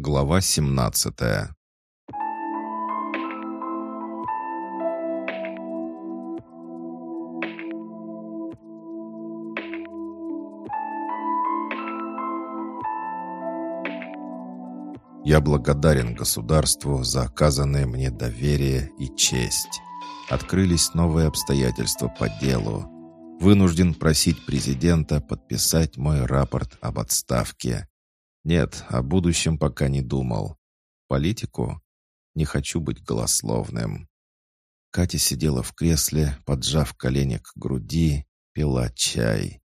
Глава 17 Я благодарен государству за оказанное мне доверие и честь. Открылись новые обстоятельства по делу. Вынужден просить президента подписать мой рапорт об отставке. Нет, о будущем пока не думал. Политику? Не хочу быть голословным. Катя сидела в кресле, поджав колени к груди, пила чай.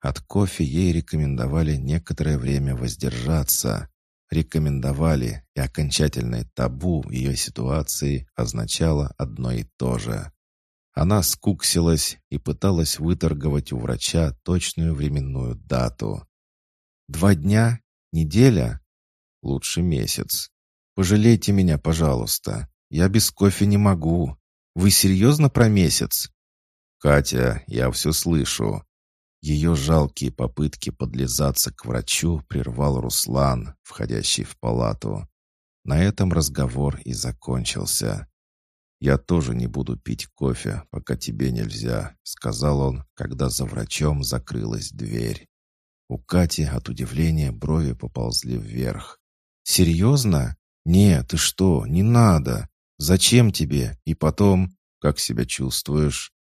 От кофе ей рекомендовали некоторое время воздержаться. Рекомендовали, и окончательное табу ее ситуации означало одно и то же. Она скуксилась и пыталась выторговать у врача точную временную дату. «Два дня? Неделя? Лучше месяц. Пожалейте меня, пожалуйста. Я без кофе не могу. Вы серьезно про месяц? Катя, я все слышу. Ее жалкие попытки подлизаться к врачу прервал Руслан, входящий в палату. На этом разговор и закончился. «Я тоже не буду пить кофе, пока тебе нельзя», — сказал он, когда за врачом закрылась дверь. У Кати от удивления брови поползли вверх. «Серьезно? Нет, ты что, не надо. Зачем тебе? И потом, как себя чувствуешь?»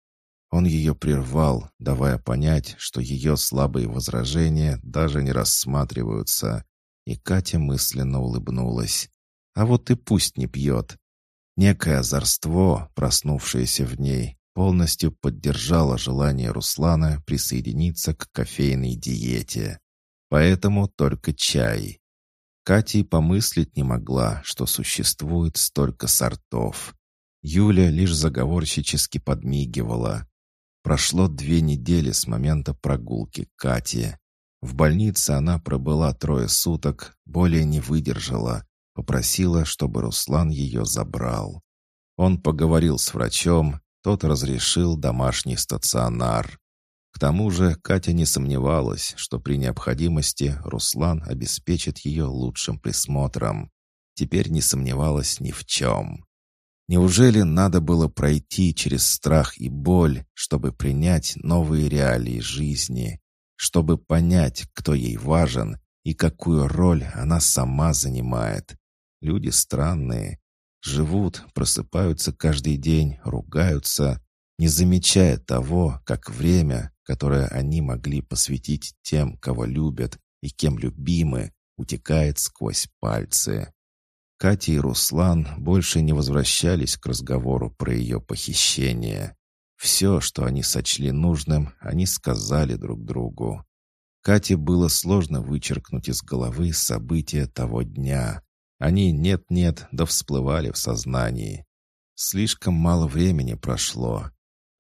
Он ее прервал, давая понять, что ее слабые возражения даже не рассматриваются. И Катя мысленно улыбнулась. «А вот и пусть не пьет». Некое озорство, проснувшееся в ней, полностью поддержала желание Руслана присоединиться к кофейной диете. Поэтому только чай. Катя и помыслить не могла, что существует столько сортов. Юля лишь заговорщически подмигивала. Прошло две недели с момента прогулки Кати. В больнице она пробыла трое суток, более не выдержала, попросила, чтобы Руслан ее забрал. Он поговорил с врачом, тот разрешил домашний стационар. К тому же Катя не сомневалась, что при необходимости Руслан обеспечит ее лучшим присмотром. Теперь не сомневалась ни в чем. Неужели надо было пройти через страх и боль, чтобы принять новые реалии жизни, чтобы понять, кто ей важен и какую роль она сама занимает? Люди странные, Живут, просыпаются каждый день, ругаются, не замечая того, как время, которое они могли посвятить тем, кого любят и кем любимы, утекает сквозь пальцы. Катя и Руслан больше не возвращались к разговору про ее похищение. Все, что они сочли нужным, они сказали друг другу. Кате было сложно вычеркнуть из головы события того дня. Они нет-нет, да всплывали в сознании. Слишком мало времени прошло.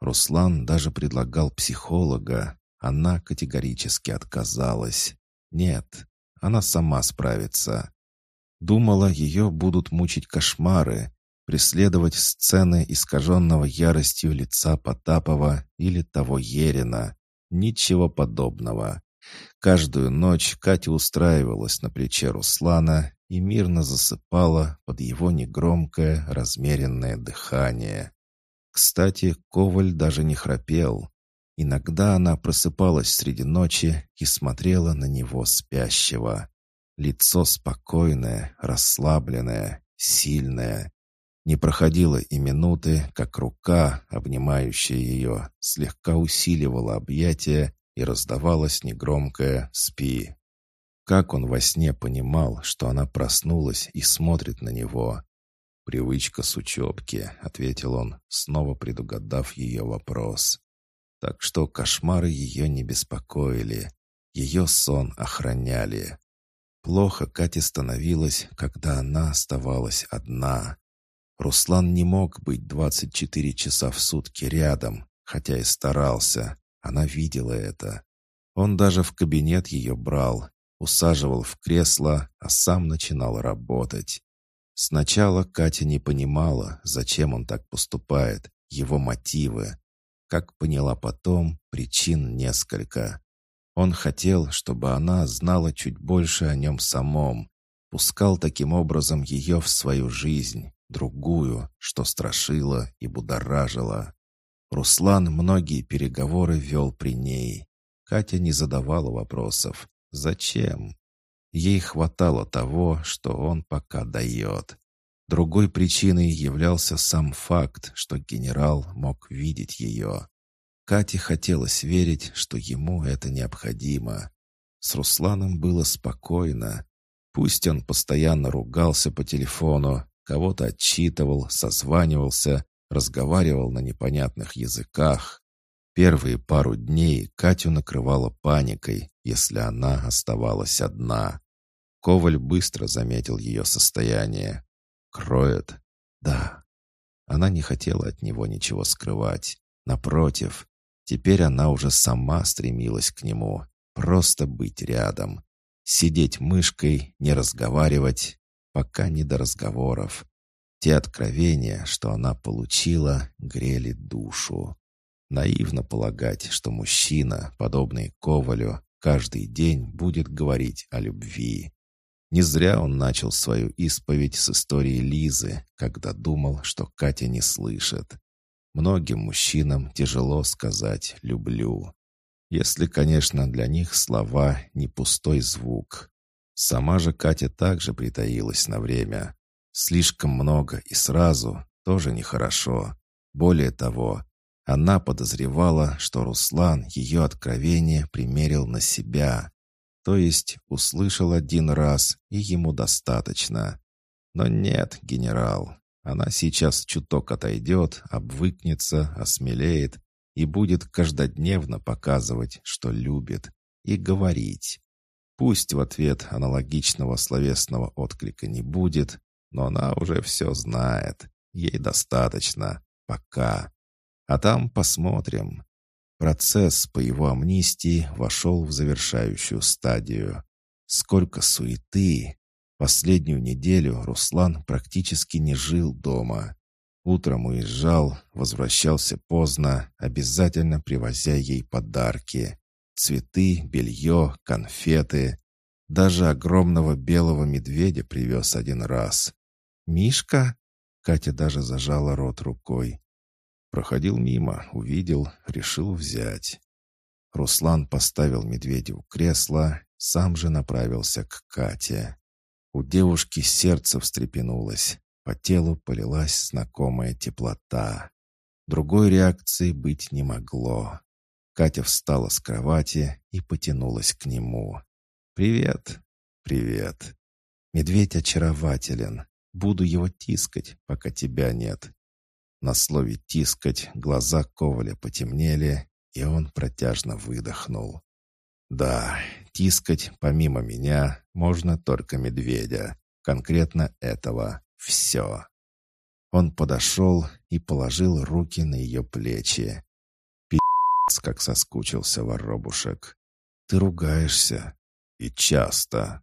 Руслан даже предлагал психолога. Она категорически отказалась. Нет, она сама справится. Думала, ее будут мучить кошмары, преследовать сцены искаженного яростью лица Потапова или того Ерина. Ничего подобного. Каждую ночь Катя устраивалась на плече Руслана и мирно засыпала под его негромкое, размеренное дыхание. Кстати, Коваль даже не храпел. Иногда она просыпалась среди ночи и смотрела на него спящего. Лицо спокойное, расслабленное, сильное. Не проходило и минуты, как рука, обнимающая ее, слегка усиливала объятия и раздавалось негромкое «Спи». Как он во сне понимал, что она проснулась и смотрит на него? «Привычка с учебки», — ответил он, снова предугадав ее вопрос. Так что кошмары ее не беспокоили. Ее сон охраняли. Плохо Кате становилось, когда она оставалась одна. Руслан не мог быть 24 часа в сутки рядом, хотя и старался. Она видела это. Он даже в кабинет ее брал, усаживал в кресло, а сам начинал работать. Сначала Катя не понимала, зачем он так поступает, его мотивы. Как поняла потом, причин несколько. Он хотел, чтобы она знала чуть больше о нем самом, Пускал таким образом ее в свою жизнь, другую, что страшило и будоражило. Руслан многие переговоры вел при ней. Катя не задавала вопросов. Зачем? Ей хватало того, что он пока дает. Другой причиной являлся сам факт, что генерал мог видеть ее. Кате хотелось верить, что ему это необходимо. С Русланом было спокойно. Пусть он постоянно ругался по телефону, кого-то отчитывал, созванивался, разговаривал на непонятных языках. Первые пару дней Катю накрывала паникой, если она оставалась одна. Коваль быстро заметил ее состояние. Кроет? Да. Она не хотела от него ничего скрывать. Напротив, теперь она уже сама стремилась к нему. Просто быть рядом. Сидеть мышкой, не разговаривать, пока не до разговоров. Те откровения, что она получила, грели душу. Наивно полагать, что мужчина, подобный Ковалю, каждый день будет говорить о любви. Не зря он начал свою исповедь с истории Лизы, когда думал, что Катя не слышит. Многим мужчинам тяжело сказать «люблю». Если, конечно, для них слова не пустой звук. Сама же Катя также притаилась на время. Слишком много и сразу тоже нехорошо. Более того, она подозревала, что Руслан ее откровение примерил на себя. То есть услышал один раз, и ему достаточно. Но нет, генерал, она сейчас чуток отойдет, обвыкнется, осмелеет и будет каждодневно показывать, что любит, и говорить. Пусть в ответ аналогичного словесного отклика не будет, но она уже все знает. Ей достаточно. Пока. А там посмотрим. Процесс по его амнистии вошел в завершающую стадию. Сколько суеты! Последнюю неделю Руслан практически не жил дома. Утром уезжал, возвращался поздно, обязательно привозя ей подарки. Цветы, белье, конфеты. Даже огромного белого медведя привез один раз. «Мишка?» Катя даже зажала рот рукой. Проходил мимо, увидел, решил взять. Руслан поставил медведя у кресла, сам же направился к Кате. У девушки сердце встрепенулось, по телу полилась знакомая теплота. Другой реакции быть не могло. Катя встала с кровати и потянулась к нему. «Привет!» «Привет!» «Медведь очарователен. Буду его тискать, пока тебя нет. На слове «тискать» глаза Коваля потемнели, и он протяжно выдохнул. «Да, тискать, помимо меня, можно только медведя. Конкретно этого. Все». Он подошел и положил руки на ее плечи. Пи***ц, как соскучился воробушек. «Ты ругаешься. И часто».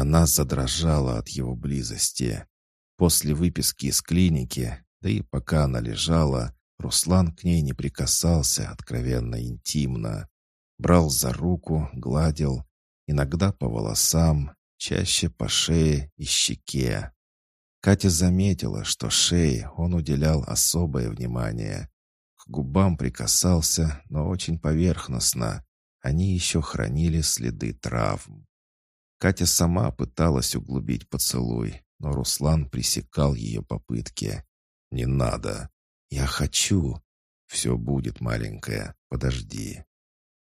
Она задрожала от его близости. После выписки из клиники да и пока она лежала, Руслан к ней не прикасался откровенно интимно. Брал за руку, гладил, иногда по волосам, чаще по шее и щеке. Катя заметила, что шее он уделял особое внимание. К губам прикасался, но очень поверхностно. Они еще хранили следы травм. Катя сама пыталась углубить поцелуй, но Руслан пресекал ее попытки. «Не надо. Я хочу. Все будет, маленькая. Подожди».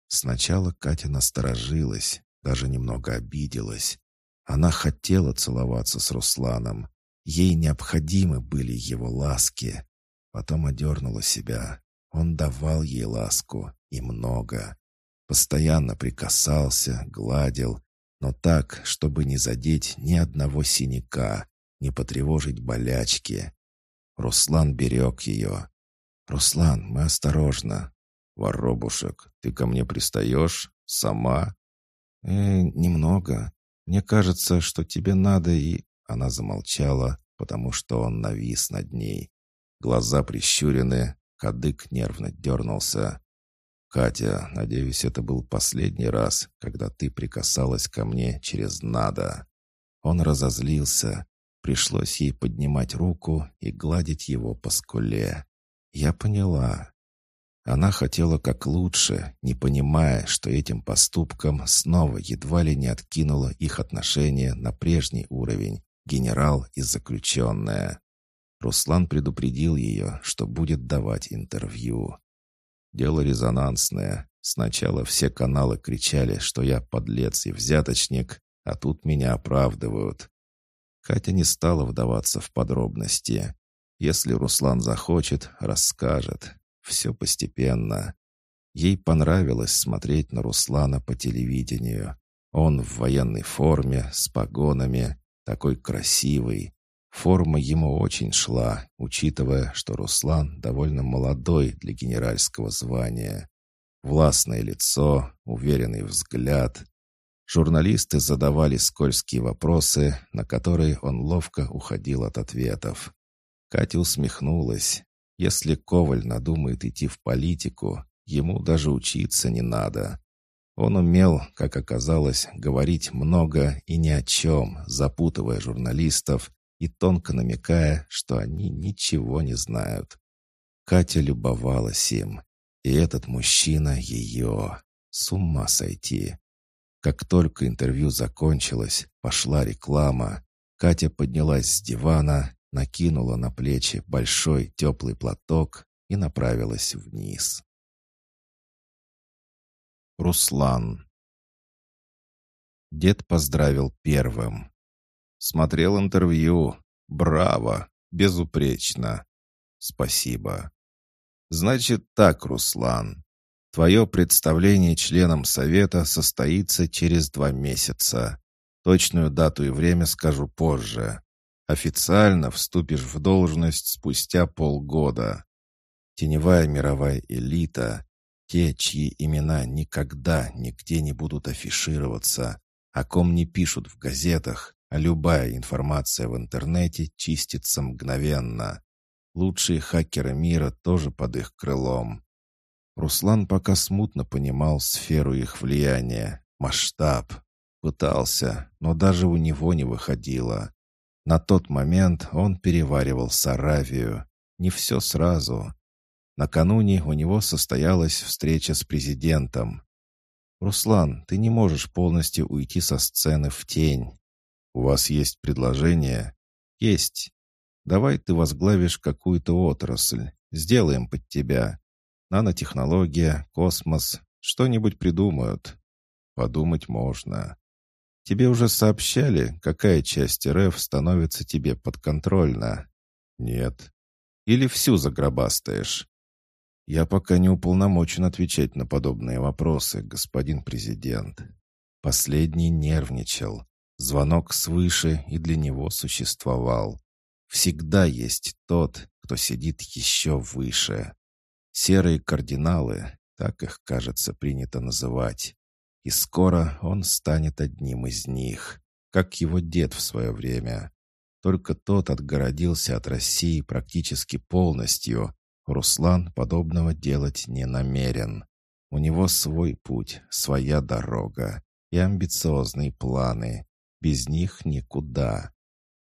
Сначала Катя насторожилась, даже немного обиделась. Она хотела целоваться с Русланом. Ей необходимы были его ласки. Потом одернула себя. Он давал ей ласку, и много. Постоянно прикасался, гладил, но так, чтобы не задеть ни одного синяка, не потревожить болячки. Руслан берег ее. «Руслан, мы осторожно». «Воробушек, ты ко мне пристаешь? Сама?» «Э, немного. Мне кажется, что тебе надо и...» Она замолчала, потому что он навис над ней. Глаза прищурены, кадык нервно дернулся. «Катя, надеюсь, это был последний раз, когда ты прикасалась ко мне через «надо». он разозлился. Пришлось ей поднимать руку и гладить его по скуле. Я поняла. Она хотела как лучше, не понимая, что этим поступком снова едва ли не откинула их отношения на прежний уровень, генерал и заключенная. Руслан предупредил ее, что будет давать интервью. Дело резонансное. Сначала все каналы кричали, что я подлец и взяточник, а тут меня оправдывают. Катя не стала вдаваться в подробности. Если Руслан захочет, расскажет. Все постепенно. Ей понравилось смотреть на Руслана по телевидению. Он в военной форме, с погонами, такой красивый. Форма ему очень шла, учитывая, что Руслан довольно молодой для генеральского звания. Властное лицо, уверенный взгляд. Журналисты задавали скользкие вопросы, на которые он ловко уходил от ответов. Катя усмехнулась. Если Коваль надумает идти в политику, ему даже учиться не надо. Он умел, как оказалось, говорить много и ни о чем, запутывая журналистов и тонко намекая, что они ничего не знают. Катя любовалась им, и этот мужчина ее. С ума сойти. Как только интервью закончилось, пошла реклама. Катя поднялась с дивана накинула на плечи большой теплый платок и направилась вниз. Руслан Дед поздравил первым. Смотрел интервью. Браво! Безупречно. Спасибо. Значит так, Руслан. Твое представление членам совета состоится через два месяца. Точную дату и время скажу позже. Официально вступишь в должность спустя полгода. Теневая мировая элита, те, чьи имена никогда нигде не будут афишироваться, о ком не пишут в газетах, любая информация в интернете чистится мгновенно. Лучшие хакеры мира тоже под их крылом. Руслан пока смутно понимал сферу их влияния, масштаб. Пытался, но даже у него не выходило. На тот момент он переваривал Саравию. Не все сразу. Накануне у него состоялась встреча с президентом. «Руслан, ты не можешь полностью уйти со сцены в тень. У вас есть предложение?» «Есть. Давай ты возглавишь какую-то отрасль. Сделаем под тебя. Нанотехнология, космос. Что-нибудь придумают. Подумать можно. Тебе уже сообщали, какая часть РФ становится тебе подконтрольна? Нет. Или всю загробастаешь? Я пока не уполномочен отвечать на подобные вопросы, господин президент. Последний нервничал. Звонок свыше и для него существовал. Всегда есть тот, кто сидит еще выше. Серые кардиналы, так их, кажется, принято называть. И скоро он станет одним из них, как его дед в свое время. Только тот отгородился от России практически полностью. Руслан подобного делать не намерен. У него свой путь, своя дорога и амбициозные планы. Без них никуда.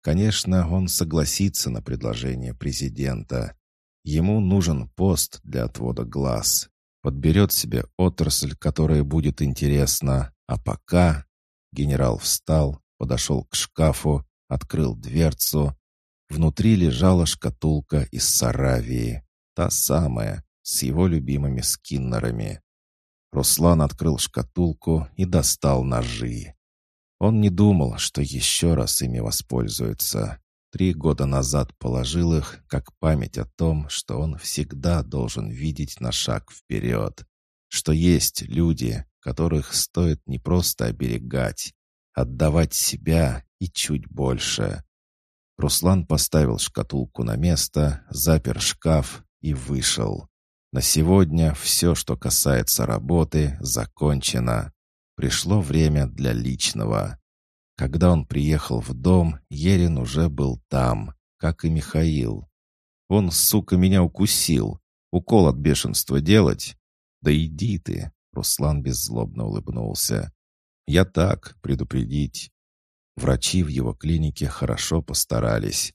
Конечно, он согласится на предложение президента. Ему нужен пост для отвода глаз подберет себе отрасль, которая будет интересна. А пока... Генерал встал, подошел к шкафу, открыл дверцу. Внутри лежала шкатулка из Саравии. Та самая, с его любимыми скиннерами. Руслан открыл шкатулку и достал ножи. Он не думал, что еще раз ими воспользуется. Три года назад положил их, как память о том, что он всегда должен видеть на шаг вперед. Что есть люди, которых стоит не просто оберегать, отдавать себя и чуть больше. Руслан поставил шкатулку на место, запер шкаф и вышел. На сегодня все, что касается работы, закончено. Пришло время для личного. Когда он приехал в дом, Ерин уже был там, как и Михаил. Он, сука, меня укусил. Укол от бешенства делать? Да иди ты, Руслан беззлобно улыбнулся. Я так, предупредить. Врачи в его клинике хорошо постарались.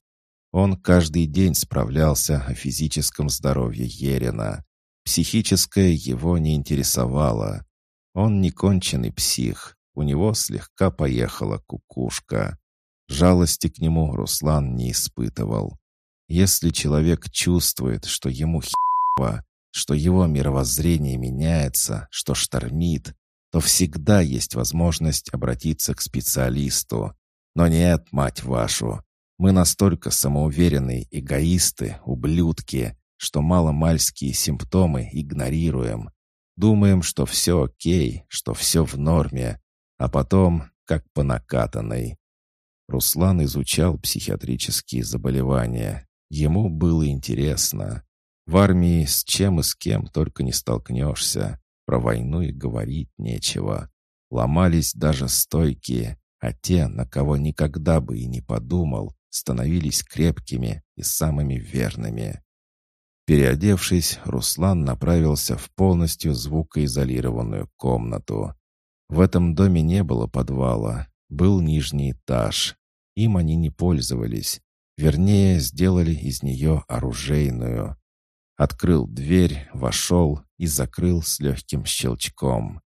Он каждый день справлялся о физическом здоровье Ерина. Психическое его не интересовало. Он не конченый псих, у него слегка поехала кукушка. Жалости к нему Руслан не испытывал. Если человек чувствует, что ему херово, что его мировоззрение меняется, что штормит, то всегда есть возможность обратиться к специалисту. Но нет, мать вашу, мы настолько самоуверенные эгоисты, ублюдки, что маломальские симптомы игнорируем. Думаем, что все окей, что все в норме, а потом как по накатанной. Руслан изучал психиатрические заболевания. Ему было интересно. В армии с чем и с кем только не столкнешься. Про войну и говорить нечего. Ломались даже стойкие, а те, на кого никогда бы и не подумал, становились крепкими и самыми верными. Переодевшись, Руслан направился в полностью звукоизолированную комнату. В этом доме не было подвала, был нижний этаж. Им они не пользовались. Вернее, сделали из нее оружейную. Открыл дверь, вошел и закрыл с легким щелчком.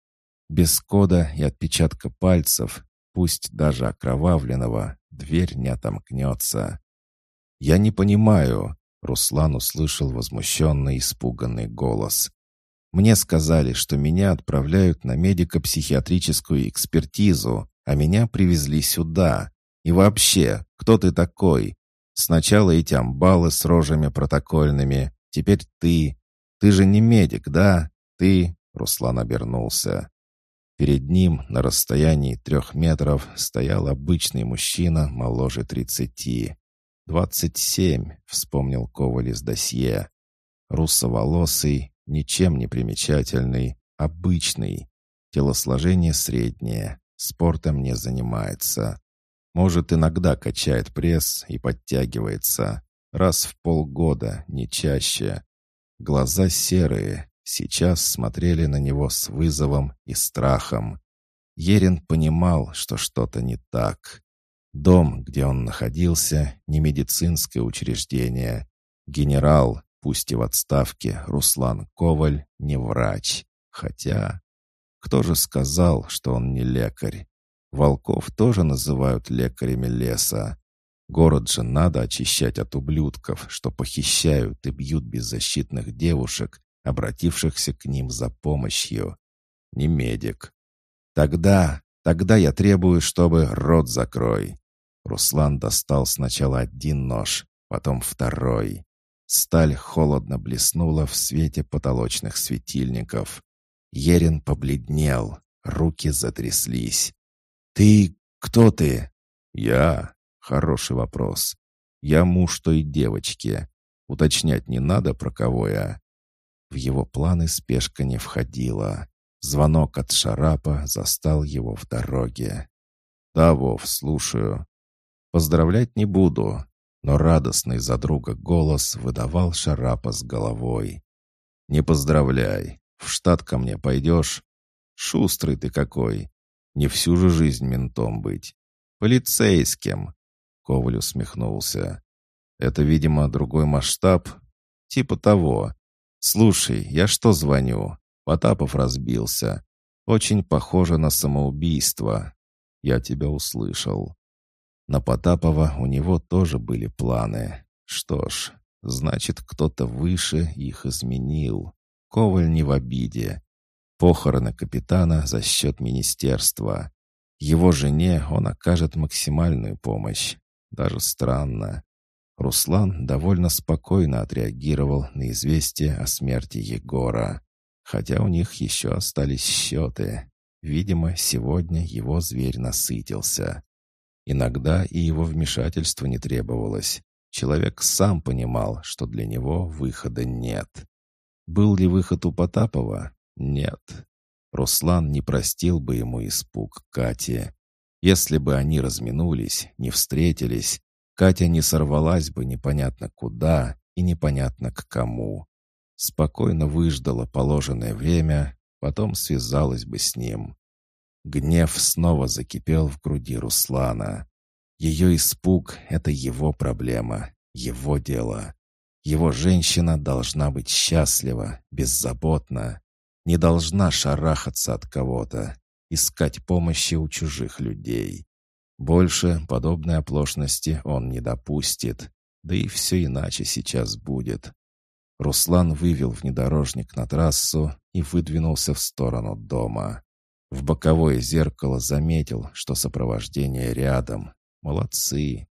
Без кода и отпечатка пальцев, пусть даже окровавленного, дверь не отомкнется. «Я не понимаю», — Руслан услышал возмущенный испуганный голос. «Мне сказали, что меня отправляют на медико-психиатрическую экспертизу, а меня привезли сюда. И вообще, кто ты такой? Сначала эти амбалы с рожами протокольными, Теперь ты. Ты же не медик, да? Ты...» Руслан обернулся. Перед ним на расстоянии трех метров стоял обычный мужчина моложе тридцати. «Двадцать семь», — вспомнил Коваль из досье. Русоволосый, ничем не примечательный, обычный. Телосложение среднее, спортом не занимается. Может, иногда качает пресс и подтягивается. Раз в полгода, не чаще. Глаза серые, сейчас смотрели на него с вызовом и страхом. Ерин понимал, что что-то не так. Дом, где он находился, не медицинское учреждение. Генерал, пусть и в отставке, Руслан Коваль, не врач. Хотя, кто же сказал, что он не лекарь? Волков тоже называют лекарями леса. Город же надо очищать от ублюдков, что похищают и бьют беззащитных девушек, обратившихся к ним за помощью. Не медик. Тогда, тогда я требую, чтобы рот закрой. Руслан достал сначала один нож, потом второй. Сталь холодно блеснула в свете потолочных светильников. Ерин побледнел, руки затряслись. «Ты... кто ты?» «Я... Хороший вопрос. Я муж той девочки. Уточнять не надо, про кого я. В его планы спешка не входила. Звонок от Шарапа застал его в дороге. «Да, Вов, слушаю. Поздравлять не буду, но радостный за друга голос выдавал Шарапа с головой. «Не поздравляй. В штат ко мне пойдешь? Шустрый ты какой. Не всю же жизнь ментом быть. Полицейским. Коваль усмехнулся. «Это, видимо, другой масштаб? Типа того. Слушай, я что звоню? Потапов разбился. Очень похоже на самоубийство. Я тебя услышал». На Потапова у него тоже были планы. Что ж, значит, кто-то выше их изменил. Коваль не в обиде. Похороны капитана за счет министерства. Его жене он окажет максимальную помощь. Даже странно. Руслан довольно спокойно отреагировал на известие о смерти Егора. Хотя у них еще остались счеты. Видимо, сегодня его зверь насытился. Иногда и его вмешательство не требовалось. Человек сам понимал, что для него выхода нет. Был ли выход у Потапова? Нет. Руслан не простил бы ему испуг Кати. Если бы они разминулись, не встретились, Катя не сорвалась бы непонятно куда и непонятно к кому. Спокойно выждала положенное время, потом связалась бы с ним. Гнев снова закипел в груди Руслана. Ее испуг — это его проблема, его дело. Его женщина должна быть счастлива, беззаботна, не должна шарахаться от кого-то, искать помощи у чужих людей. Больше подобной оплошности он не допустит, да и все иначе сейчас будет. Руслан вывел внедорожник на трассу и выдвинулся в сторону дома. В боковое зеркало заметил, что сопровождение рядом. Молодцы.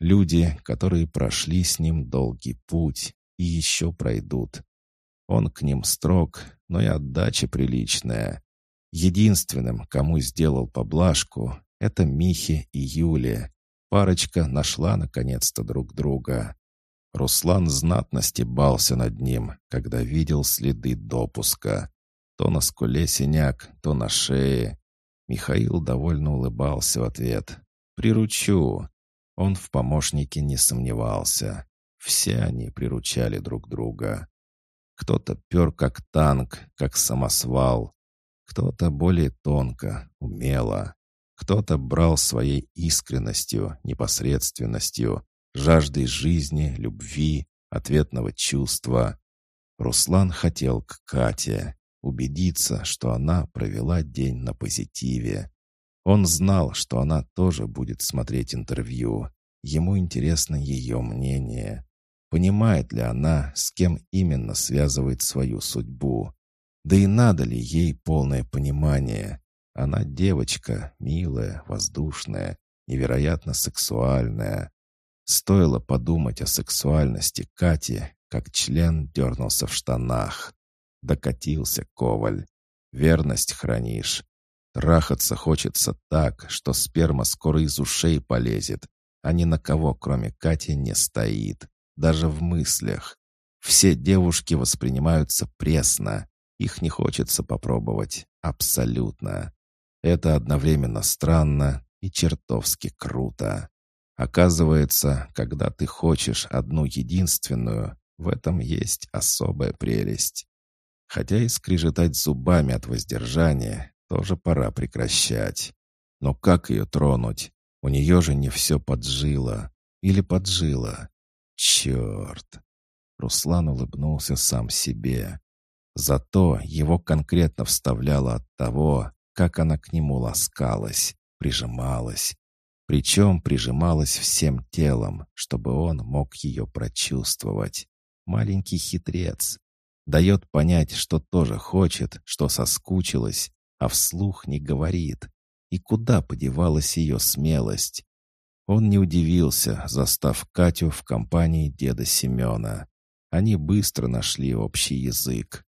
Люди, которые прошли с ним долгий путь и еще пройдут. Он к ним строг, но и отдача приличная. Единственным, кому сделал поблажку, это Михи и Юлия. Парочка нашла наконец-то друг друга. Руслан знатно стебался над ним, когда видел следы допуска. То на скуле синяк, то на шее. Михаил довольно улыбался в ответ. «Приручу». Он в помощнике не сомневался. Все они приручали друг друга. Кто-то пер как танк, как самосвал. Кто-то более тонко, умело. Кто-то брал своей искренностью, непосредственностью, жаждой жизни, любви, ответного чувства. Руслан хотел к Кате, убедиться, что она провела день на позитиве. Он знал, что она тоже будет смотреть интервью. Ему интересно ее мнение. Понимает ли она, с кем именно связывает свою судьбу? Да и надо ли ей полное понимание? Она девочка, милая, воздушная, невероятно сексуальная. Стоило подумать о сексуальности Кати, как член дернулся в штанах. Докатился Коваль. Верность хранишь. Трахаться хочется так, что сперма скоро из ушей полезет, а ни на кого, кроме Кати, не стоит. Даже в мыслях. Все девушки воспринимаются пресно. Их не хочется попробовать. Абсолютно. Это одновременно странно и чертовски круто. Оказывается, когда ты хочешь одну единственную, в этом есть особая прелесть. Хотя и скрежетать зубами от воздержания тоже пора прекращать. Но как ее тронуть? У нее же не все поджило. Или поджило. Черт! Руслан улыбнулся сам себе. Зато его конкретно вставляло от того, как она к нему ласкалась, прижималась, причем прижималась всем телом, чтобы он мог ее прочувствовать. Маленький хитрец. Дает понять, что тоже хочет, что соскучилась, а вслух не говорит. И куда подевалась ее смелость? Он не удивился, застав Катю в компании деда Семена. Они быстро нашли общий язык.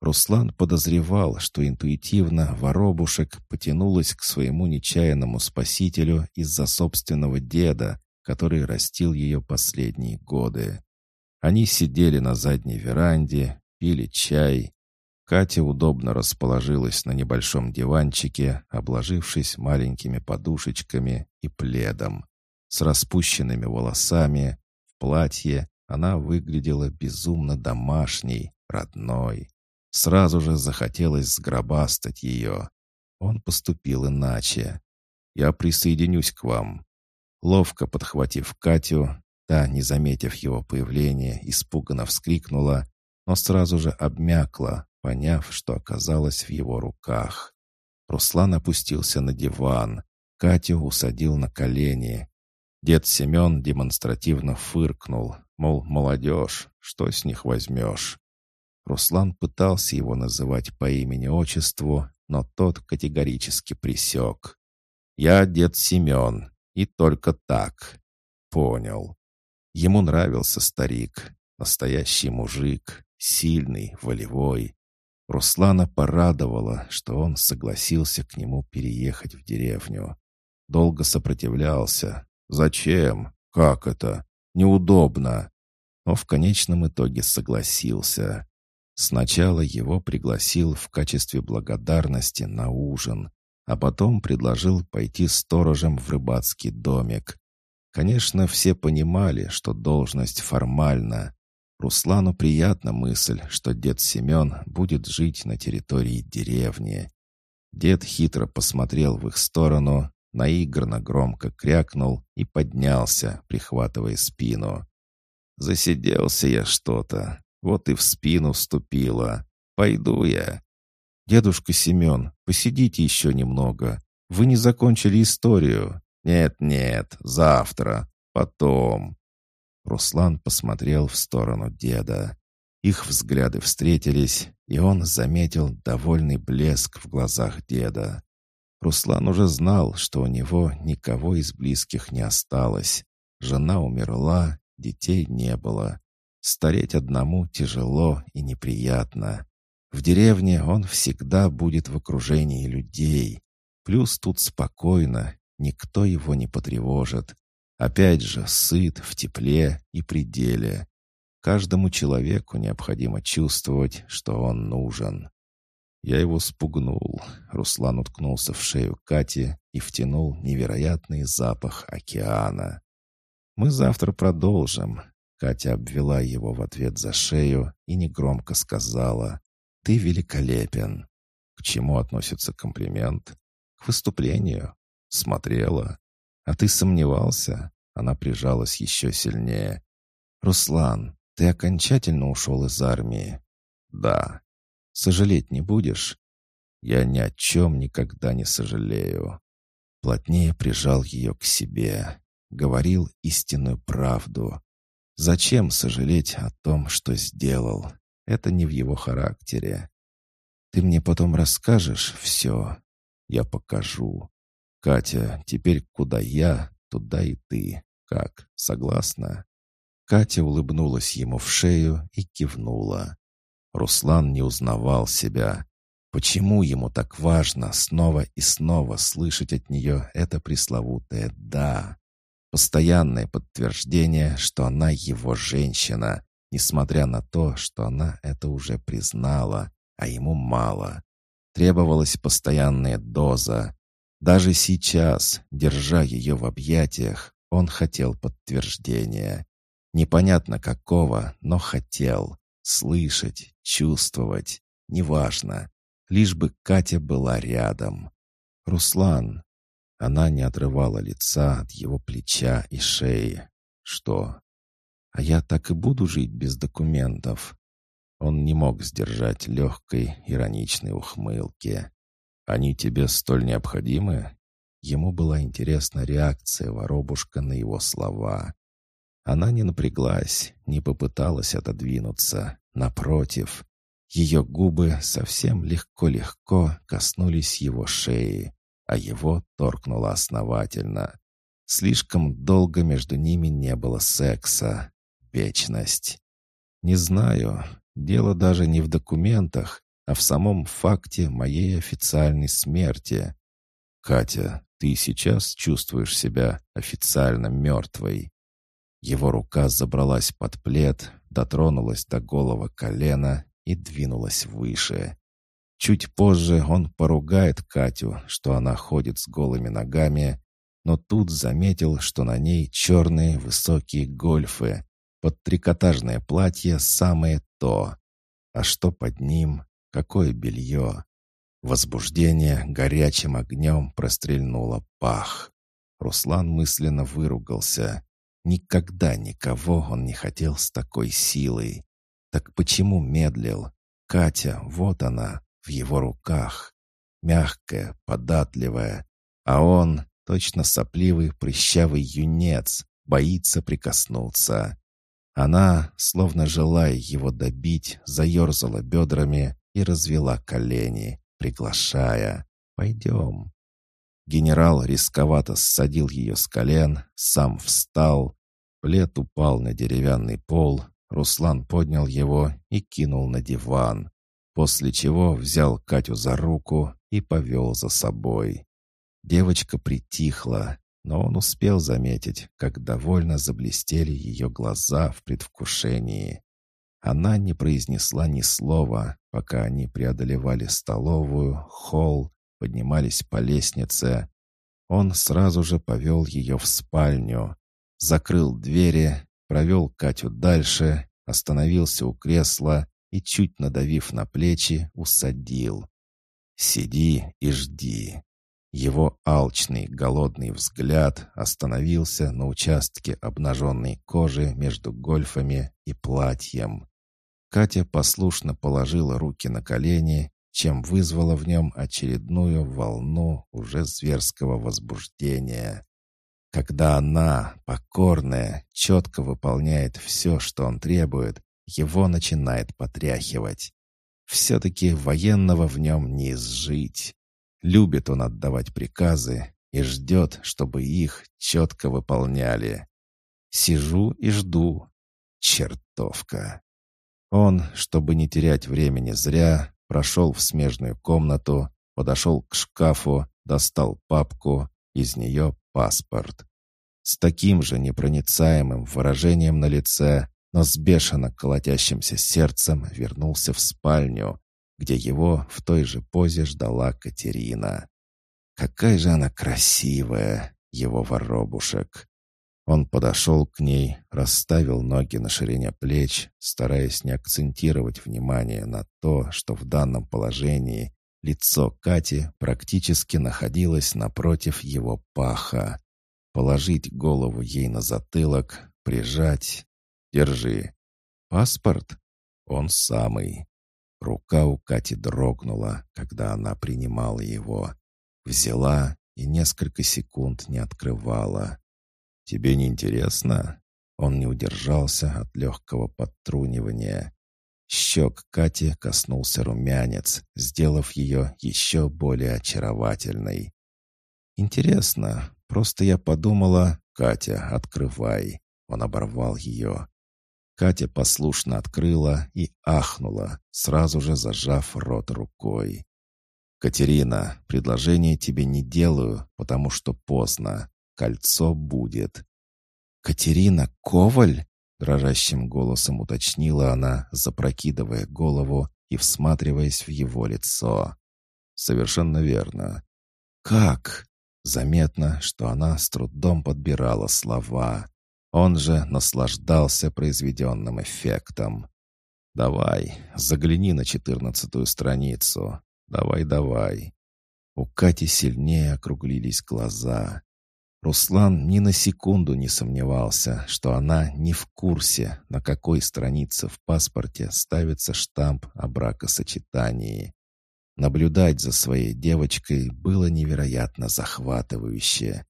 Руслан подозревал, что интуитивно воробушек потянулась к своему нечаянному спасителю из-за собственного деда, который растил ее последние годы. Они сидели на задней веранде, пили чай. Катя удобно расположилась на небольшом диванчике, обложившись маленькими подушечками и пледом. С распущенными волосами, в платье она выглядела безумно домашней, родной. Сразу же захотелось сгробастать ее. Он поступил иначе. «Я присоединюсь к вам». Ловко подхватив Катю, та, не заметив его появления, испуганно вскрикнула, но сразу же обмякла, поняв, что оказалась в его руках. Руслан опустился на диван, Катю усадил на колени. Дед Семен демонстративно фыркнул, мол, молодежь, что с них возьмешь? Руслан пытался его называть по имени-отчеству, но тот категорически присек. «Я дед Семен, и только так». Понял. Ему нравился старик, настоящий мужик, сильный, волевой. Руслана порадовало, что он согласился к нему переехать в деревню. Долго сопротивлялся. «Зачем? Как это? Неудобно!» Но в конечном итоге согласился. Сначала его пригласил в качестве благодарности на ужин, а потом предложил пойти сторожем в рыбацкий домик. Конечно, все понимали, что должность формальна. Руслану приятна мысль, что дед Семен будет жить на территории деревни. Дед хитро посмотрел в их сторону, наигранно громко крякнул и поднялся, прихватывая спину. «Засиделся я что-то, вот и в спину вступила. Пойду я». «Дедушка Семен, посидите еще немного. Вы не закончили историю». «Нет-нет, завтра, потом». Руслан посмотрел в сторону деда. Их взгляды встретились, и он заметил довольный блеск в глазах деда. Руслан уже знал, что у него никого из близких не осталось. Жена умерла, детей не было. Стареть одному тяжело и неприятно. В деревне он всегда будет в окружении людей. Плюс тут спокойно, никто его не потревожит. Опять же, сыт, в тепле и пределе. Каждому человеку необходимо чувствовать, что он нужен. Я его спугнул. Руслан уткнулся в шею Кати и втянул невероятный запах океана. «Мы завтра продолжим». Катя обвела его в ответ за шею и негромко сказала. «Ты великолепен». К чему относится комплимент? К выступлению. Смотрела. А ты сомневался? Она прижалась еще сильнее. «Руслан, ты окончательно ушел из армии?» «Да». «Сожалеть не будешь?» «Я ни о чем никогда не сожалею». Плотнее прижал ее к себе. Говорил истинную правду. Зачем сожалеть о том, что сделал? Это не в его характере. Ты мне потом расскажешь все. Я покажу. Катя, теперь куда я, туда и ты. Как, согласна?» Катя улыбнулась ему в шею и кивнула. Руслан не узнавал себя. Почему ему так важно снова и снова слышать от нее это пресловутое «да»? Постоянное подтверждение, что она его женщина, несмотря на то, что она это уже признала, а ему мало. Требовалась постоянная доза. Даже сейчас, держа ее в объятиях, он хотел подтверждения. Непонятно какого, но хотел. Слышать, чувствовать. Неважно. Лишь бы Катя была рядом. «Руслан». Она не отрывала лица от его плеча и шеи. «Что?» «А я так и буду жить без документов». Он не мог сдержать легкой, ироничной ухмылки. «Они тебе столь необходимы?» Ему была интересна реакция воробушка на его слова. Она не напряглась, не попыталась отодвинуться. Напротив, ее губы совсем легко-легко коснулись его шеи, а его торкнуло основательно. Слишком долго между ними не было секса. Вечность. Не знаю, дело даже не в документах, а в самом факте моей официальной смерти. Катя, ты сейчас чувствуешь себя официально мертвой. Его рука забралась под плед, дотронулась до голого колена и двинулась выше. Чуть позже он поругает Катю, что она ходит с голыми ногами, но тут заметил, что на ней черные высокие гольфы. Под трикотажное платье самое то. А что под ним? Какое белье? Возбуждение горячим огнем прострельнуло пах. Руслан мысленно выругался. Никогда никого он не хотел с такой силой. Так почему медлил? Катя, вот она, в его руках. Мягкая, податливая. А он, точно сопливый, прыщавый юнец, боится прикоснуться. Она, словно желая его добить, заерзала бедрами и развела колени, приглашая. «Пойдем». Генерал рисковато ссадил ее с колен, сам встал. Плед упал на деревянный пол, Руслан поднял его и кинул на диван, после чего взял Катю за руку и повел за собой. Девочка притихла, но он успел заметить, как довольно заблестели ее глаза в предвкушении. Она не произнесла ни слова, пока они преодолевали столовую, холл поднимались по лестнице. Он сразу же повел ее в спальню, закрыл двери, провел Катю дальше, остановился у кресла и, чуть надавив на плечи, усадил. Сиди и жди. Его алчный, голодный взгляд остановился на участке обнаженной кожи между гольфами и платьем. Катя послушно положила руки на колени, чем вызвала в нем очередную волну уже зверского возбуждения. Когда она, покорная, четко выполняет все, что он требует, его начинает потряхивать. Все-таки военного в нем не изжить. Любит он отдавать приказы и ждет, чтобы их четко выполняли. Сижу и жду. Чертовка. Он, чтобы не терять времени зря, прошел в смежную комнату, подошел к шкафу, достал папку, из нее паспорт. С таким же непроницаемым выражением на лице, но с бешено колотящимся сердцем вернулся в спальню, где его в той же позе ждала Катерина. Какая же она красивая, его воробушек! Он подошел к ней, расставил ноги на ширине плеч, стараясь не акцентировать внимание на то, что в данном положении лицо Кати практически находилось напротив его паха. Положить голову ей на затылок, прижать. «Держи». «Паспорт?» «Он самый». Рука у Кати дрогнула, когда она принимала его. Взяла и несколько секунд не открывала. «Тебе не интересно?» Он не удержался от легкого подтрунивания. Щек Кати коснулся румянец, сделав ее еще более очаровательной. «Интересно, просто я подумала...» «Катя, открывай!» Он оборвал ее. Катя послушно открыла и ахнула, сразу же зажав рот рукой. «Катерина, предложение тебе не делаю, потому что поздно. Кольцо будет». «Катерина Коваль?» — дрожащим голосом уточнила она, запрокидывая голову и всматриваясь в его лицо. «Совершенно верно». «Как?» Заметно, что она с трудом подбирала слова. Он же наслаждался произведенным эффектом. «Давай, загляни на четырнадцатую страницу. Давай, давай». У Кати сильнее округлились глаза. Руслан ни на секунду не сомневался, что она не в курсе, на какой странице в паспорте ставится штамп о бракосочетании. Наблюдать за своей девочкой было невероятно захватывающе.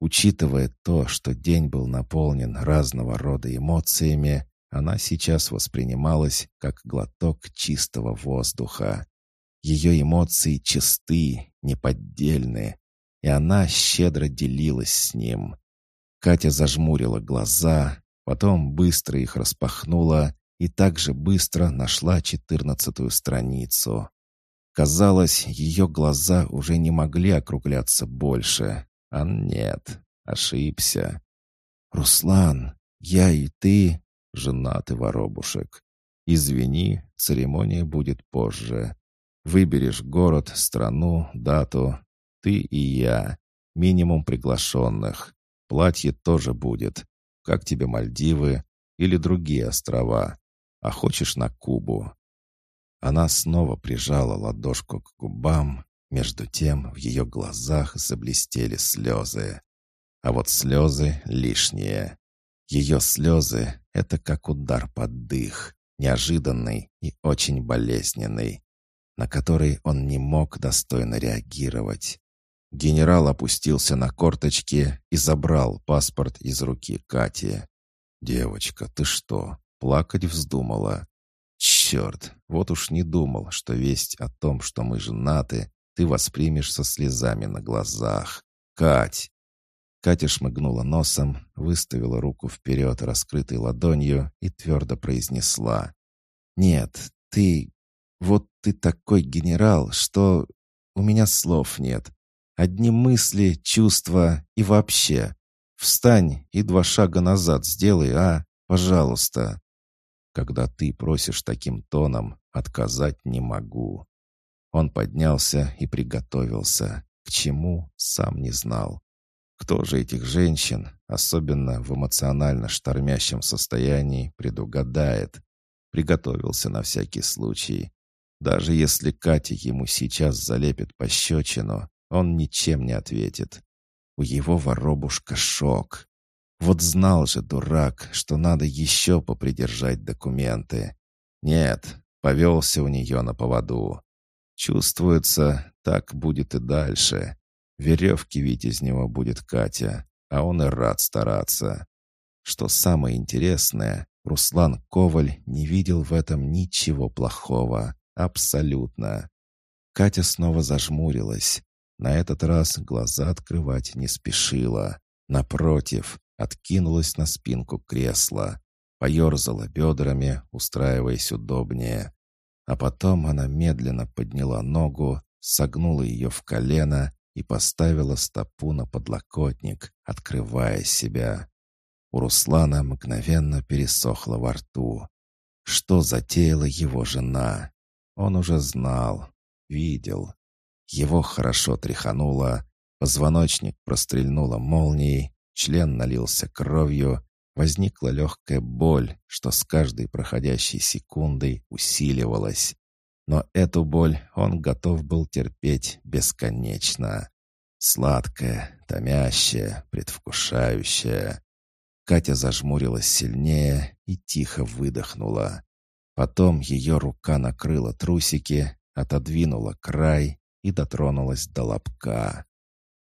Учитывая то, что день был наполнен разного рода эмоциями, она сейчас воспринималась как глоток чистого воздуха. Ее эмоции чисты, неподдельны, и она щедро делилась с ним. Катя зажмурила глаза, потом быстро их распахнула и также быстро нашла четырнадцатую страницу. Казалось, ее глаза уже не могли округляться больше. А нет, ошибся. «Руслан, я и ты...» — женаты воробушек. «Извини, церемония будет позже. Выберешь город, страну, дату, ты и я. Минимум приглашенных. Платье тоже будет. Как тебе Мальдивы или другие острова? А хочешь на Кубу?» Она снова прижала ладошку к губам. Между тем в ее глазах заблестели слезы. А вот слезы лишние. Ее слезы — это как удар под дых, неожиданный и очень болезненный, на который он не мог достойно реагировать. Генерал опустился на корточки и забрал паспорт из руки Кати. «Девочка, ты что, плакать вздумала?» «Черт, вот уж не думал, что весть о том, что мы женаты, ты воспримешь со слезами на глазах. Кать!» Катя шмыгнула носом, выставила руку вперед раскрытой ладонью и твердо произнесла. «Нет, ты... Вот ты такой генерал, что... У меня слов нет. Одни мысли, чувства и вообще. Встань и два шага назад сделай, а? Пожалуйста. Когда ты просишь таким тоном, отказать не могу. Он поднялся и приготовился. К чему, сам не знал. Кто же этих женщин, особенно в эмоционально штормящем состоянии, предугадает? Приготовился на всякий случай. Даже если Катя ему сейчас залепит пощечину, он ничем не ответит. У его воробушка шок. Вот знал же дурак, что надо еще попридержать документы. Нет, повелся у нее на поводу. Чувствуется, так будет и дальше. Веревки ведь из него будет Катя, а он и рад стараться. Что самое интересное, Руслан Коваль не видел в этом ничего плохого. Абсолютно. Катя снова зажмурилась. На этот раз глаза открывать не спешила. Напротив, откинулась на спинку кресла. Поерзала бедрами, устраиваясь удобнее. А потом она медленно подняла ногу, согнула ее в колено и поставила стопу на подлокотник, открывая себя. У Руслана мгновенно пересохло во рту. Что затеяла его жена? Он уже знал, видел. Его хорошо тряхануло, позвоночник прострельнуло молнией, член налился кровью, возникла легкая боль, что с каждой проходящей секундой усиливалась. Но эту боль он готов был терпеть бесконечно. Сладкая, томящая, предвкушающая. Катя зажмурилась сильнее и тихо выдохнула. Потом ее рука накрыла трусики, отодвинула край и дотронулась до лобка.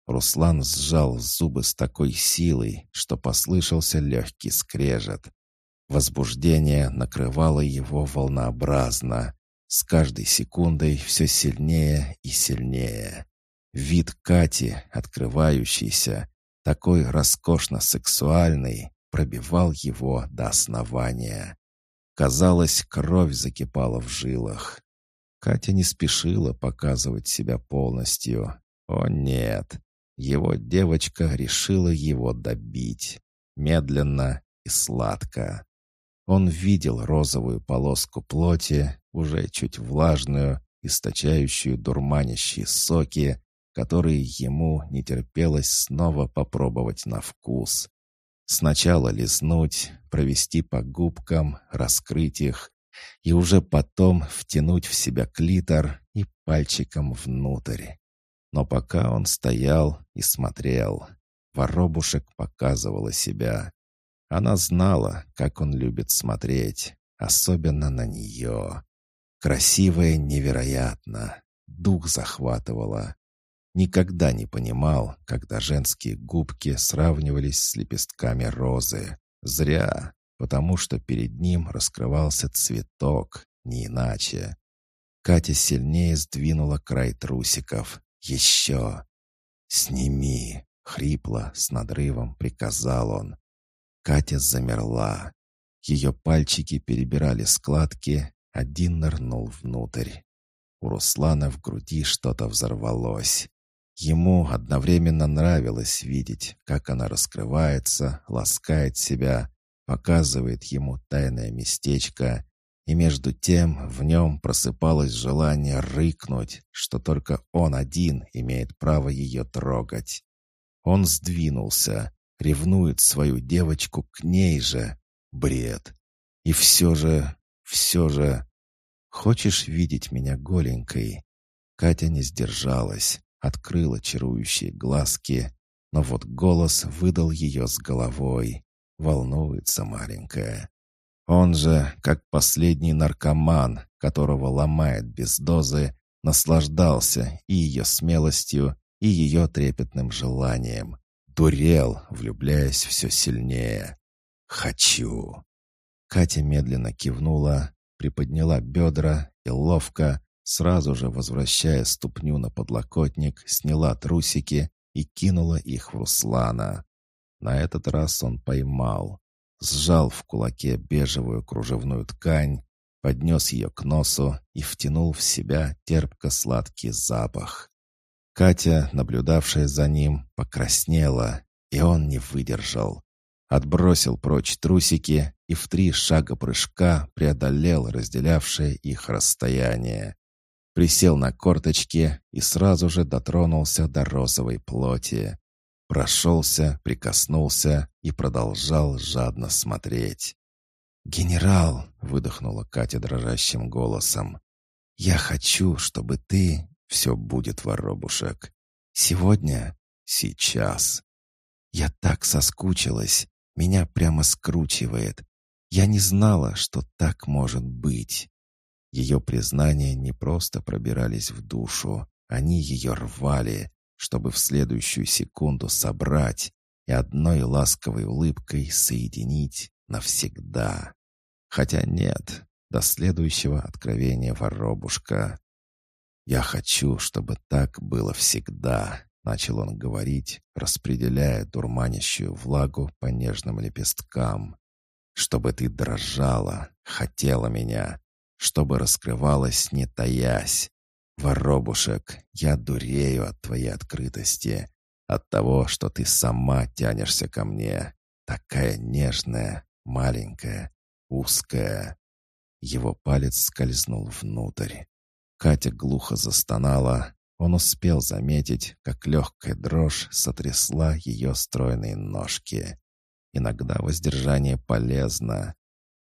Руслан сжал зубы с такой силой, что послышался легкий скрежет. Возбуждение накрывало его волнообразно, с каждой секундой все сильнее и сильнее. Вид Кати, открывающийся, такой роскошно сексуальный, пробивал его до основания. Казалось, кровь закипала в жилах. Катя не спешила показывать себя полностью. О нет, его девочка решила его добить. Медленно и сладко. Он видел розовую полоску плоти, уже чуть влажную, источающую дурманящие соки, которые ему не терпелось снова попробовать на вкус. Сначала лизнуть, провести по губкам, раскрыть их, и уже потом втянуть в себя клитор и пальчиком внутрь. Но пока он стоял и смотрел, воробушек показывала себя. Она знала, как он любит смотреть, особенно на нее. Красивая невероятно, дух захватывала. Никогда не понимал, когда женские губки сравнивались с лепестками розы. Зря, потому что перед ним раскрывался цветок, не иначе. Катя сильнее сдвинула край трусиков. «Еще!» «Сними!» — хрипло, с надрывом приказал он. Катя замерла. Ее пальчики перебирали складки, один нырнул внутрь. У Руслана в груди что-то взорвалось. Ему одновременно нравилось видеть, как она раскрывается, ласкает себя, показывает ему тайное местечко, и между тем в нем просыпалось желание рыкнуть, что только он один имеет право ее трогать. Он сдвинулся, ревнует свою девочку к ней же. Бред. И все же, все же... Хочешь видеть меня голенькой? Катя не сдержалась, открыла чарующие глазки, но вот голос выдал ее с головой. Волнуется маленькая. Он же, как последний наркоман, которого ломает без дозы, наслаждался и ее смелостью, и ее трепетным желанием. Дурел, влюбляясь все сильнее. «Хочу!» Катя медленно кивнула, приподняла бедра и ловко, сразу же возвращая ступню на подлокотник, сняла трусики и кинула их в Руслана. На этот раз он поймал. Сжал в кулаке бежевую кружевную ткань, поднес ее к носу и втянул в себя терпко-сладкий запах. Катя, наблюдавшая за ним, покраснела, и он не выдержал. Отбросил прочь трусики и в три шага прыжка преодолел разделявшее их расстояние. Присел на корточки и сразу же дотронулся до розовой плоти. Прошелся, прикоснулся и продолжал жадно смотреть. «Генерал!» — выдохнула Катя дрожащим голосом. «Я хочу, чтобы ты...» «Все будет, воробушек. Сегодня? Сейчас. Я так соскучилась. Меня прямо скручивает. Я не знала, что так может быть». Ее признания не просто пробирались в душу, они ее рвали, чтобы в следующую секунду собрать и одной ласковой улыбкой соединить навсегда. Хотя нет, до следующего откровения воробушка. «Я хочу, чтобы так было всегда», — начал он говорить, распределяя дурманящую влагу по нежным лепесткам. «Чтобы ты дрожала, хотела меня, чтобы раскрывалась, не таясь. Воробушек, я дурею от твоей открытости, от того, что ты сама тянешься ко мне, такая нежная, маленькая, узкая». Его палец скользнул внутрь. Катя глухо застонала. Он успел заметить, как легкая дрожь сотрясла ее стройные ножки. Иногда воздержание полезно.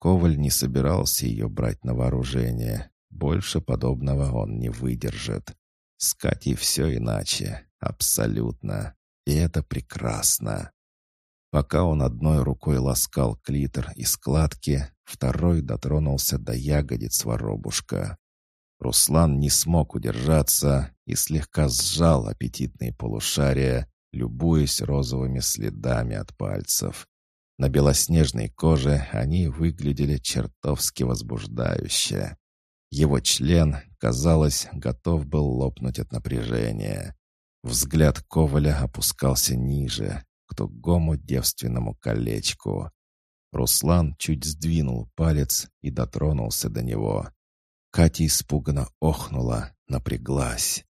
Коваль не собирался ее брать на вооружение. Больше подобного он не выдержит. С Катей все иначе. Абсолютно. И это прекрасно. Пока он одной рукой ласкал клитор и складки, второй дотронулся до ягодиц воробушка. Руслан не смог удержаться и слегка сжал аппетитные полушария, любуясь розовыми следами от пальцев. На белоснежной коже они выглядели чертовски возбуждающе. Его член, казалось, готов был лопнуть от напряжения. Взгляд Коваля опускался ниже, к тугому девственному колечку. Руслан чуть сдвинул палец и дотронулся до него. Катя испуганно охнула, напряглась.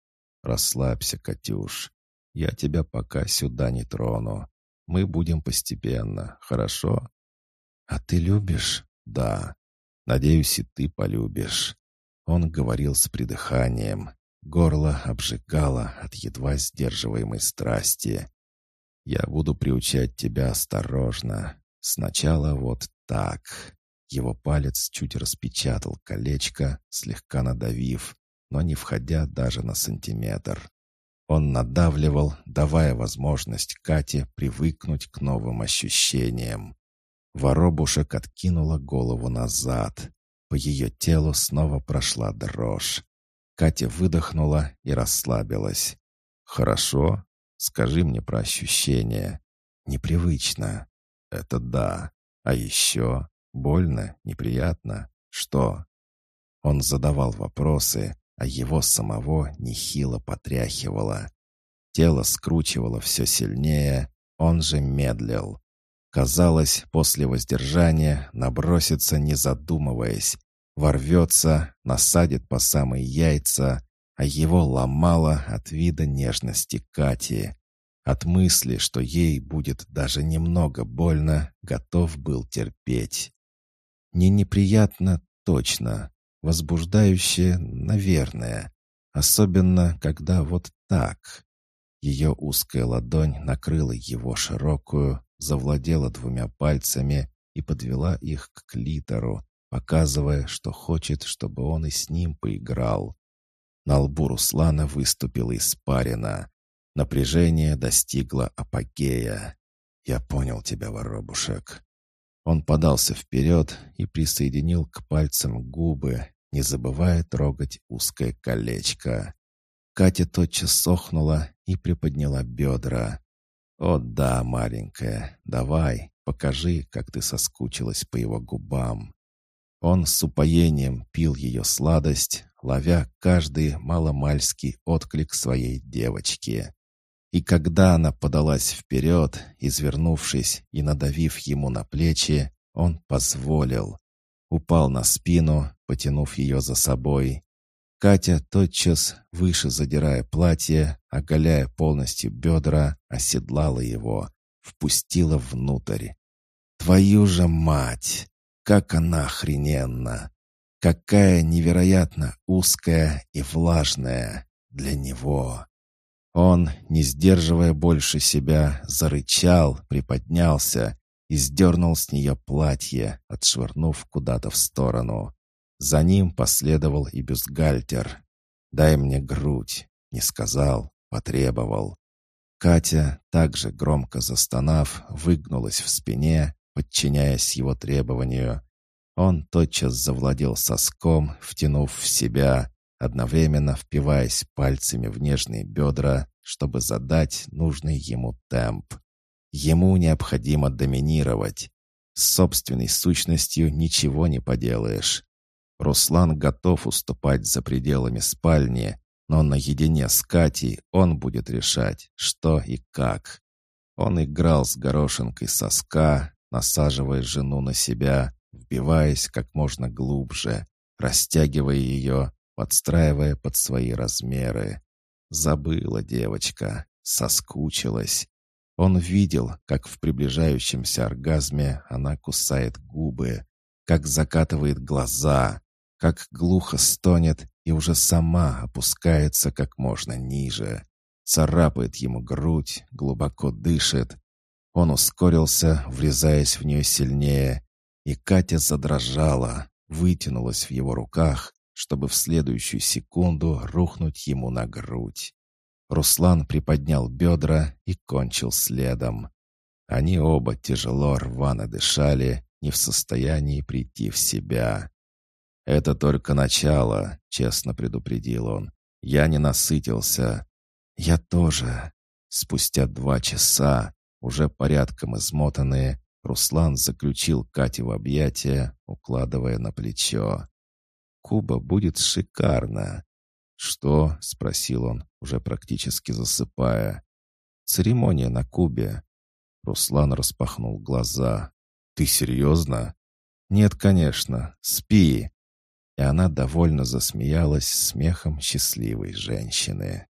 «Расслабься, Катюш. Я тебя пока сюда не трону. Мы будем постепенно, хорошо?» «А ты любишь?» «Да. Надеюсь, и ты полюбишь». Он говорил с придыханием. Горло обжигало от едва сдерживаемой страсти. «Я буду приучать тебя осторожно. Сначала вот так. Его палец чуть распечатал колечко, слегка надавив, но не входя даже на сантиметр. Он надавливал, давая возможность Кате привыкнуть к новым ощущениям. Воробушек откинула голову назад. По ее телу снова прошла дрожь. Катя выдохнула и расслабилась. «Хорошо. Скажи мне про ощущения. Непривычно. Это да. А еще Больно? Неприятно? Что? Он задавал вопросы, а его самого нехило потряхивало. Тело скручивало все сильнее, он же медлил. Казалось, после воздержания набросится, не задумываясь, ворвется, насадит по самые яйца, а его ломало от вида нежности Кати. От мысли, что ей будет даже немного больно, готов был терпеть. Не неприятно точно, возбуждающе, наверное. Особенно, когда вот так. Ее узкая ладонь накрыла его широкую, завладела двумя пальцами и подвела их к клитору, показывая, что хочет, чтобы он и с ним поиграл. На лбу Руслана выступила испарина. Напряжение достигло апогея. «Я понял тебя, воробушек. Он подался вперед и присоединил к пальцам губы, не забывая трогать узкое колечко. Катя тотчас сохнула и приподняла бедра. «О да, маленькая, давай, покажи, как ты соскучилась по его губам». Он с упоением пил ее сладость, ловя каждый маломальский отклик своей девочки. И когда она подалась вперед, извернувшись и надавив ему на плечи, он позволил. Упал на спину, потянув ее за собой. Катя тотчас, выше задирая платье, оголяя полностью бедра, оседлала его, впустила внутрь. «Твою же мать! Как она охрененна! Какая невероятно узкая и влажная для него!» Он, не сдерживая больше себя, зарычал, приподнялся и сдернул с нее платье, отшвырнув куда-то в сторону. За ним последовал и бюстгальтер. «Дай мне грудь», — не сказал, потребовал. Катя, также громко застонав, выгнулась в спине, подчиняясь его требованию. Он тотчас завладел соском, втянув в себя, одновременно впиваясь пальцами в нежные бедра, чтобы задать нужный ему темп. Ему необходимо доминировать. С собственной сущностью ничего не поделаешь. Руслан готов уступать за пределами спальни, но наедине с Катей он будет решать, что и как. Он играл с горошинкой соска, насаживая жену на себя, вбиваясь как можно глубже, растягивая ее, подстраивая под свои размеры. Забыла девочка, соскучилась. Он видел, как в приближающемся оргазме она кусает губы, как закатывает глаза, как глухо стонет и уже сама опускается как можно ниже. Царапает ему грудь, глубоко дышит. Он ускорился, врезаясь в нее сильнее, и Катя задрожала, вытянулась в его руках, чтобы в следующую секунду рухнуть ему на грудь. Руслан приподнял бедра и кончил следом. Они оба тяжело рвано дышали, не в состоянии прийти в себя. «Это только начало», — честно предупредил он. «Я не насытился». «Я тоже». Спустя два часа, уже порядком измотанные, Руслан заключил Катю в объятия, укладывая на плечо. «Куба будет шикарно». «Что?» — спросил он, уже практически засыпая. «Церемония на Кубе». Руслан распахнул глаза. «Ты серьезно?» «Нет, конечно. Спи!» И она довольно засмеялась смехом счастливой женщины.